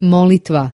Molitva.